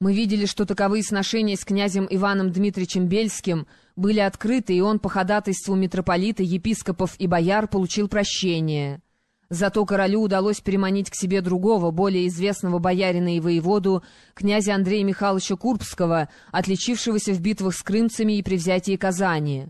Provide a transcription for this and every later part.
Мы видели, что таковые сношения с князем Иваном Дмитриевичем Бельским были открыты, и он по ходатайству митрополита, епископов и бояр получил прощение. Зато королю удалось переманить к себе другого, более известного боярина и воеводу, князя Андрея Михайловича Курбского, отличившегося в битвах с крымцами и при взятии Казани.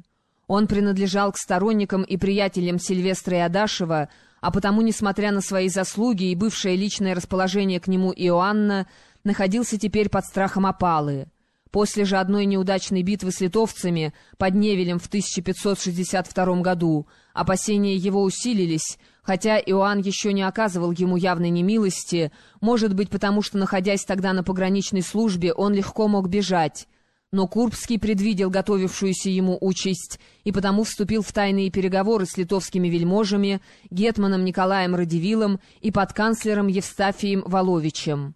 Он принадлежал к сторонникам и приятелям Сильвестра и Адашева, а потому, несмотря на свои заслуги и бывшее личное расположение к нему Иоанна, находился теперь под страхом опалы. После же одной неудачной битвы с литовцами под Невелем в 1562 году опасения его усилились, хотя Иоанн еще не оказывал ему явной немилости, может быть, потому что, находясь тогда на пограничной службе, он легко мог бежать. Но Курбский предвидел готовившуюся ему участь и потому вступил в тайные переговоры с литовскими вельможами, гетманом Николаем Радивилом и подканцлером Евстафием Воловичем.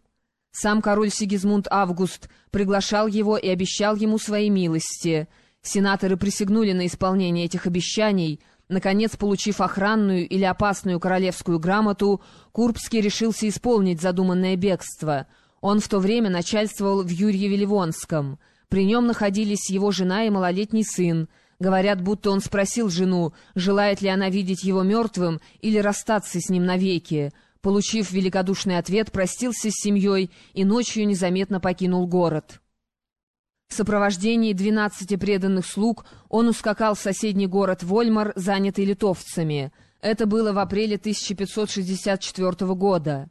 Сам король Сигизмунд Август приглашал его и обещал ему свои милости. Сенаторы присягнули на исполнение этих обещаний. Наконец, получив охранную или опасную королевскую грамоту, Курбский решился исполнить задуманное бегство. Он в то время начальствовал в Юрьеве-Ливонском. При нем находились его жена и малолетний сын. Говорят, будто он спросил жену, желает ли она видеть его мертвым или расстаться с ним навеки. Получив великодушный ответ, простился с семьей и ночью незаметно покинул город. В сопровождении двенадцати преданных слуг он ускакал в соседний город Вольмар, занятый литовцами. Это было в апреле 1564 года.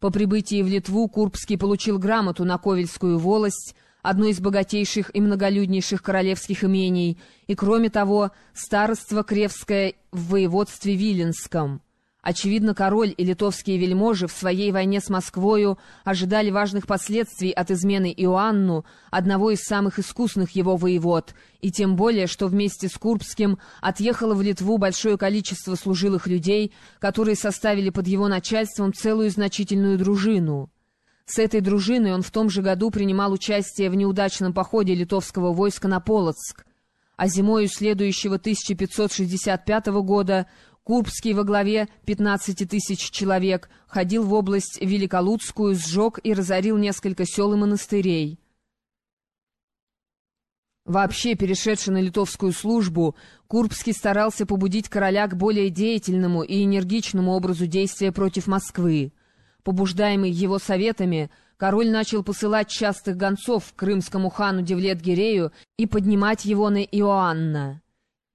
По прибытии в Литву Курбский получил грамоту на Ковельскую волость, одно из богатейших и многолюднейших королевских имений, и, кроме того, староство Кревское в воеводстве Виленском. Очевидно, король и литовские вельможи в своей войне с Москвою ожидали важных последствий от измены Иоанну, одного из самых искусных его воевод, и тем более, что вместе с Курбским отъехало в Литву большое количество служилых людей, которые составили под его начальством целую значительную дружину. С этой дружиной он в том же году принимал участие в неудачном походе литовского войска на Полоцк, а зимою следующего 1565 года Курбский во главе 15 тысяч человек ходил в область Великолудскую, сжег и разорил несколько сел и монастырей. Вообще, перешедший на литовскую службу, Курбский старался побудить короля к более деятельному и энергичному образу действия против Москвы. Побуждаемый его советами, король начал посылать частых гонцов к крымскому хану Девлет-Гирею и поднимать его на Иоанна.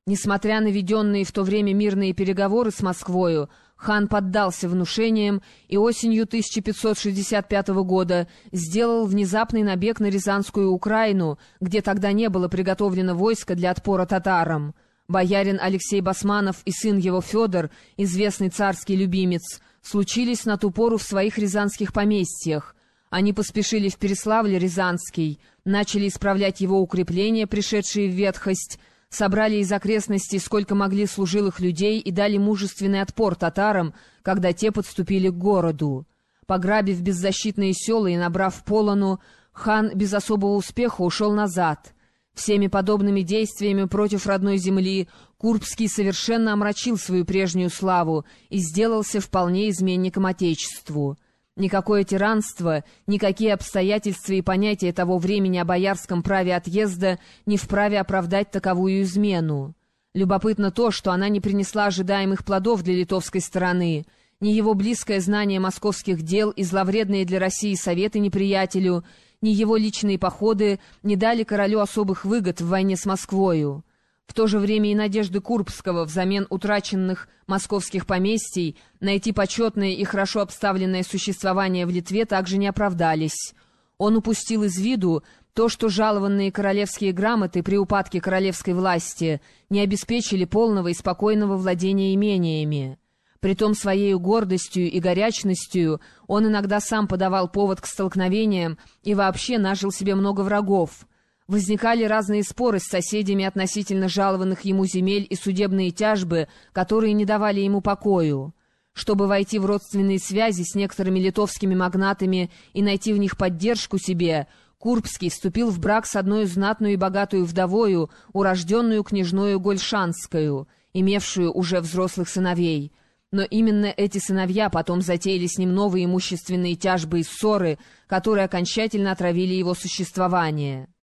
Несмотря на веденные в то время мирные переговоры с Москвою, хан поддался внушениям и осенью 1565 года сделал внезапный набег на Рязанскую Украину, где тогда не было приготовлено войско для отпора татарам. Боярин Алексей Басманов и сын его Федор, известный царский любимец, случились на ту пору в своих рязанских поместьях. Они поспешили в Переславль-Рязанский, начали исправлять его укрепления, пришедшие в ветхость, собрали из окрестностей сколько могли служилых людей и дали мужественный отпор татарам, когда те подступили к городу. Пограбив беззащитные села и набрав полону, хан без особого успеха ушел назад. Всеми подобными действиями против родной земли Курбский совершенно омрачил свою прежнюю славу и сделался вполне изменником Отечеству. Никакое тиранство, никакие обстоятельства и понятия того времени о боярском праве отъезда не вправе оправдать таковую измену. Любопытно то, что она не принесла ожидаемых плодов для литовской стороны. Ни его близкое знание московских дел и зловредные для России советы неприятелю, ни его личные походы не дали королю особых выгод в войне с Москвою. В то же время и надежды Курбского взамен утраченных московских поместий найти почетное и хорошо обставленное существование в Литве также не оправдались. Он упустил из виду то, что жалованные королевские грамоты при упадке королевской власти не обеспечили полного и спокойного владения имениями. Притом своей гордостью и горячностью он иногда сам подавал повод к столкновениям и вообще нажил себе много врагов — Возникали разные споры с соседями относительно жалованных ему земель и судебные тяжбы, которые не давали ему покою. Чтобы войти в родственные связи с некоторыми литовскими магнатами и найти в них поддержку себе, Курбский вступил в брак с одной знатную и богатую вдовою, урожденную княжною Гольшанскую, имевшую уже взрослых сыновей. Но именно эти сыновья потом затеяли с ним новые имущественные тяжбы и ссоры, которые окончательно отравили его существование.